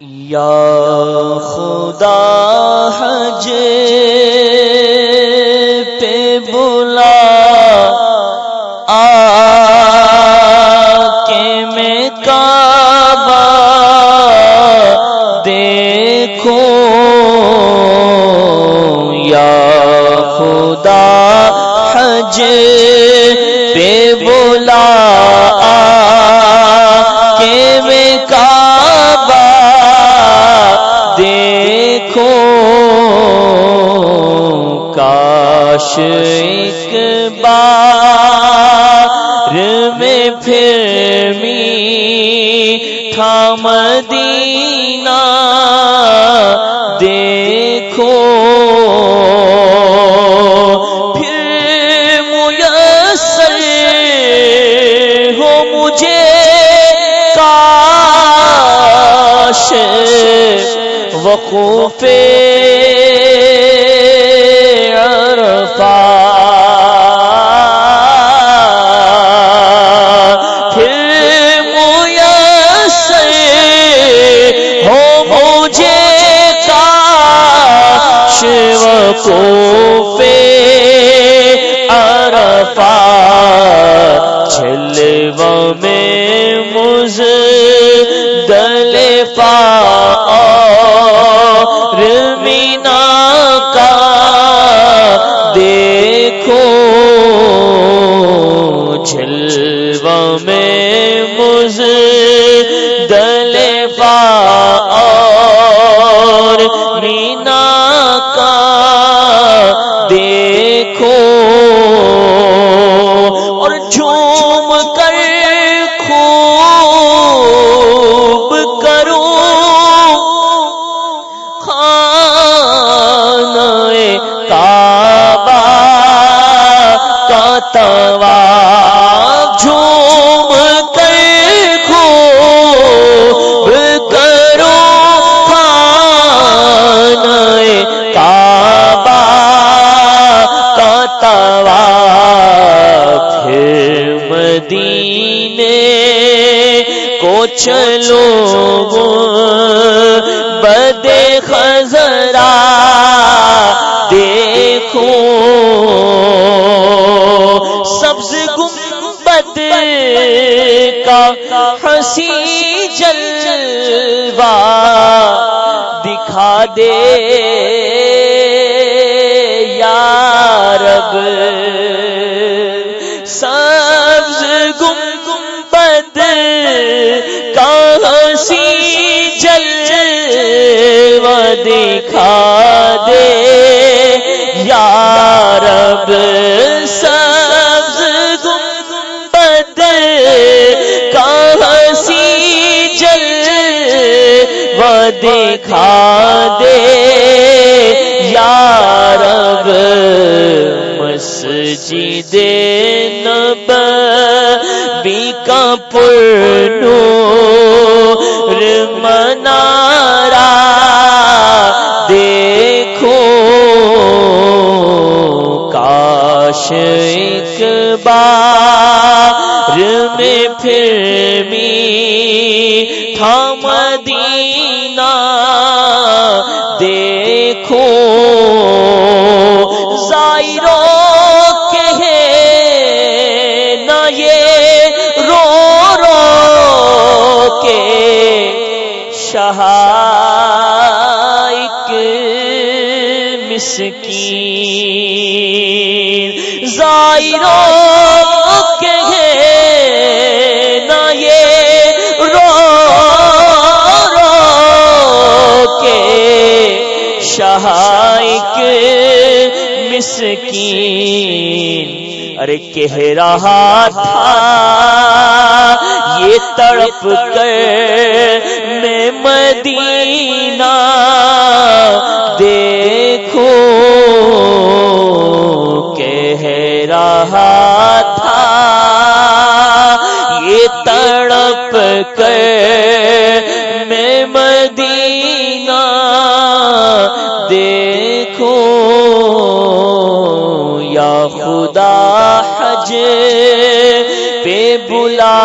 یا خدا حج پہ بلا آ کے میں کعبہ یا خدا حج ایک بار میں پھر می تھام دینا دیکھو پھر میسر ہو مجھے کاش۔ وقوف کر خوب کرو خانہ کعبہ کا توا مدینے کو چلو بدے خزرا دیکھو۔ سبز گنبد کا ہنسی جلوا دکھا دے۔ یا رب سبز دکھا دے یا رب، سبز گنبد کا ہنسی جل و دکھا دے یا رب، مسجد نب بی کا پور میں پھر می دینا، دیکھو زائرو کہ نہ یہ رو رو کے شاہ مسکین، زائروں مسکین۔ ارے کہہ رہا تھا، یہ تڑپ کر میں مدینہ دیکھو۔ کہہ رہا تھا، یہ تڑپ کر میں مدینہ دیکھو۔ خدا حج پہ بلا